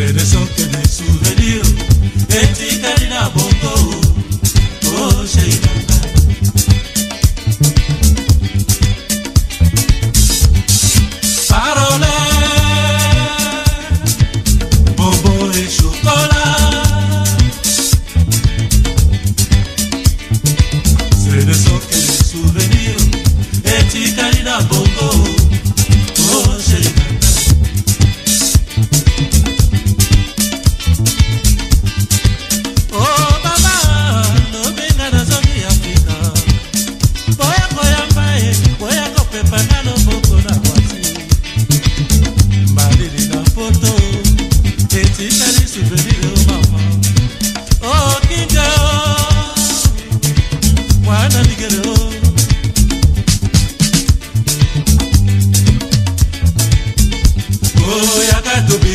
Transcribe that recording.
Fais de son que des souvenirs. Et tu ká tóbi.